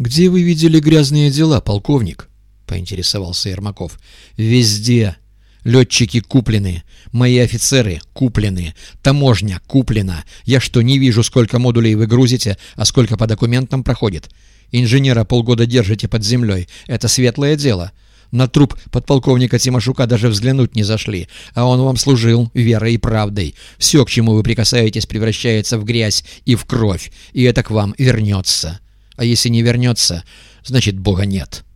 «Где вы видели грязные дела, полковник?» — поинтересовался Ермаков. «Везде. Летчики куплены, мои офицеры куплены, таможня куплена. Я что, не вижу, сколько модулей вы грузите, а сколько по документам проходит? Инженера полгода держите под землей. Это светлое дело. На труп подполковника Тимошука даже взглянуть не зашли, а он вам служил верой и правдой. Все, к чему вы прикасаетесь, превращается в грязь и в кровь, и это к вам вернется. А если не вернется, значит, Бога нет.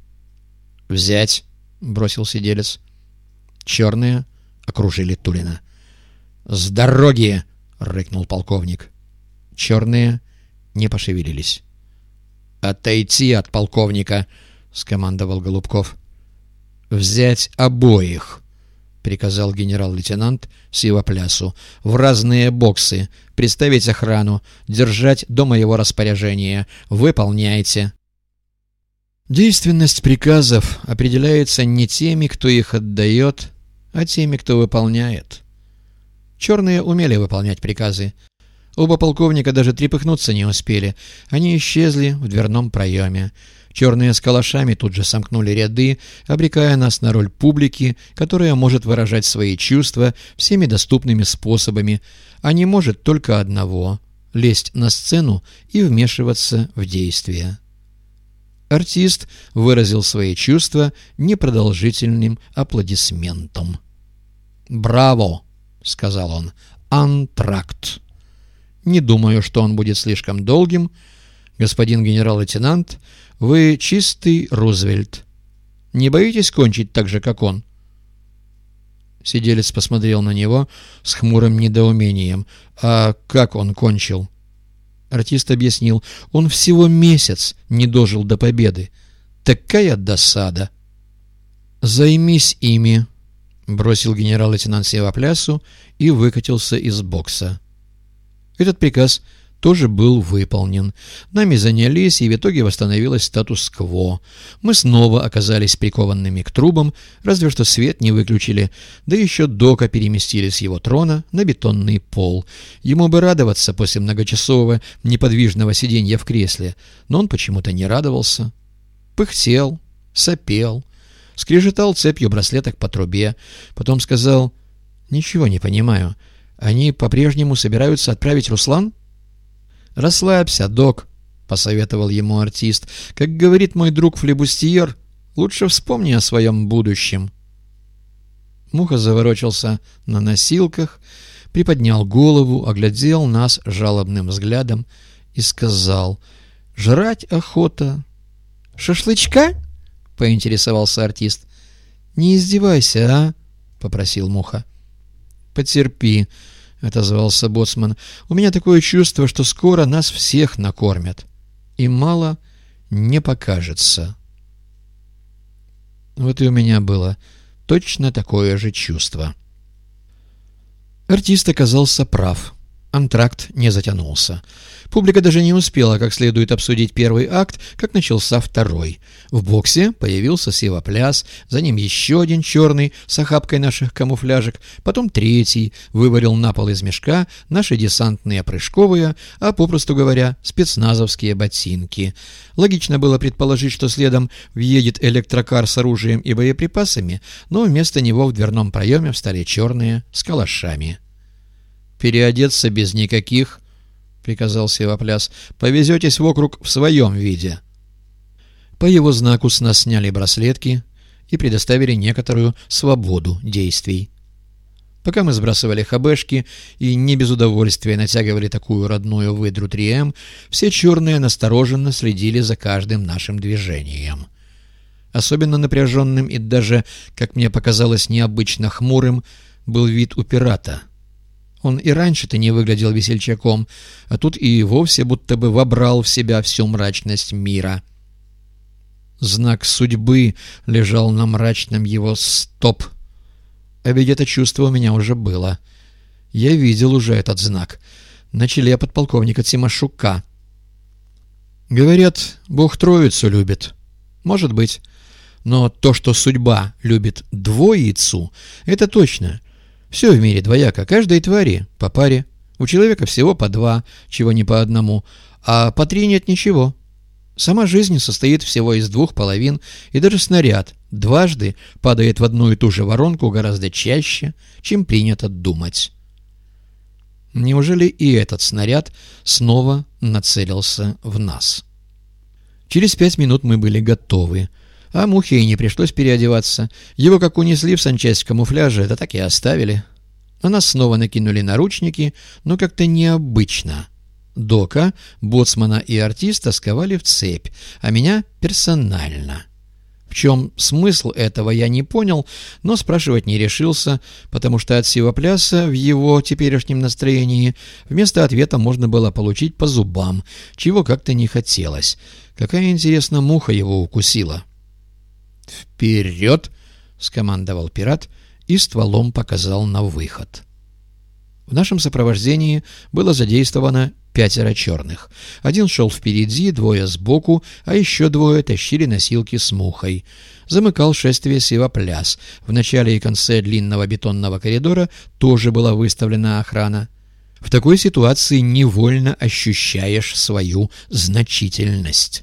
«Взять!» — бросил сиделец. Черные окружили Тулина. «С дороги!» — рыкнул полковник. Черные не пошевелились. «Отойти от полковника!» — скомандовал Голубков. «Взять обоих!» — приказал генерал-лейтенант Сивоплясу. «В разные боксы. Представить охрану. Держать до моего распоряжения. Выполняйте!» Действенность приказов определяется не теми, кто их отдает, а теми, кто выполняет. Черные умели выполнять приказы. Оба полковника даже трепыхнуться не успели. Они исчезли в дверном проеме. Черные с калашами тут же сомкнули ряды, обрекая нас на роль публики, которая может выражать свои чувства всеми доступными способами, а не может только одного — лезть на сцену и вмешиваться в действия. Артист выразил свои чувства непродолжительным аплодисментом. «Браво!» — сказал он. «Антракт!» «Не думаю, что он будет слишком долгим. Господин генерал-лейтенант, вы чистый Рузвельт. Не боитесь кончить так же, как он?» Сиделец посмотрел на него с хмурым недоумением. «А как он кончил?» Артист объяснил. «Он всего месяц не дожил до победы. Такая досада!» «Займись ими!» — бросил генерал-лейтенант Севаплясу и выкатился из бокса. Этот приказ тоже был выполнен. Нами занялись, и в итоге восстановилось статус-кво. Мы снова оказались прикованными к трубам, разве что свет не выключили, да еще Дока переместили с его трона на бетонный пол. Ему бы радоваться после многочасового неподвижного сиденья в кресле, но он почему-то не радовался. Пыхтел, сопел, скрежетал цепью браслеток по трубе, потом сказал «Ничего не понимаю. Они по-прежнему собираются отправить Руслан?» «Расслабься, док», — посоветовал ему артист. «Как говорит мой друг флебустьер, лучше вспомни о своем будущем». Муха заворочился на носилках, приподнял голову, оглядел нас жалобным взглядом и сказал «Жрать охота». «Шашлычка?» — поинтересовался артист. «Не издевайся, а?» — попросил Муха. «Потерпи», — отозвался Боцман. «У меня такое чувство, что скоро нас всех накормят. И мало не покажется». Вот и у меня было точно такое же чувство. Артист оказался прав. Антракт не затянулся. Публика даже не успела как следует обсудить первый акт, как начался второй. В боксе появился севопляс, за ним еще один черный с охапкой наших камуфляжек, потом третий вывалил на пол из мешка наши десантные прыжковые, а попросту говоря, спецназовские ботинки. Логично было предположить, что следом въедет электрокар с оружием и боеприпасами, но вместо него в дверном проеме встали черные с калашами. «Переодеться без никаких», — приказал Севопляс, — «повезетесь в округ в своем виде». По его знаку с нас сняли браслетки и предоставили некоторую свободу действий. Пока мы сбрасывали хабешки и не без удовольствия натягивали такую родную выдру 3М, все черные настороженно следили за каждым нашим движением. Особенно напряженным и даже, как мне показалось, необычно хмурым был вид у пирата — он и раньше-то не выглядел весельчаком, а тут и вовсе будто бы вобрал в себя всю мрачность мира. Знак судьбы лежал на мрачном его «стоп». А ведь это чувство у меня уже было. Я видел уже этот знак. На челе подполковника Тимошука. Говорят, Бог Троицу любит. Может быть. Но то, что судьба любит двоицу, это точно. Все в мире двояко, каждой твари по паре. У человека всего по два, чего не по одному, а по три нет ничего. Сама жизнь состоит всего из двух половин, и даже снаряд дважды падает в одну и ту же воронку гораздо чаще, чем принято думать. Неужели и этот снаряд снова нацелился в нас? Через пять минут мы были готовы, а Мухе и не пришлось переодеваться. Его как унесли в санчасть в камуфляже, это так и оставили. На нас снова накинули наручники, но как-то необычно — Дока, боцмана и артиста сковали в цепь, а меня персонально. В чем смысл этого, я не понял, но спрашивать не решился, потому что от сего пляса в его теперешнем настроении вместо ответа можно было получить по зубам, чего как-то не хотелось. Какая, интересно, муха его укусила. «Вперед!» — скомандовал пират и стволом показал на выход. В нашем сопровождении было задействовано пятеро черных. Один шел впереди, двое сбоку, а еще двое тащили носилки с мухой. Замыкал шествие сивопляс. В начале и конце длинного бетонного коридора тоже была выставлена охрана. В такой ситуации невольно ощущаешь свою значительность.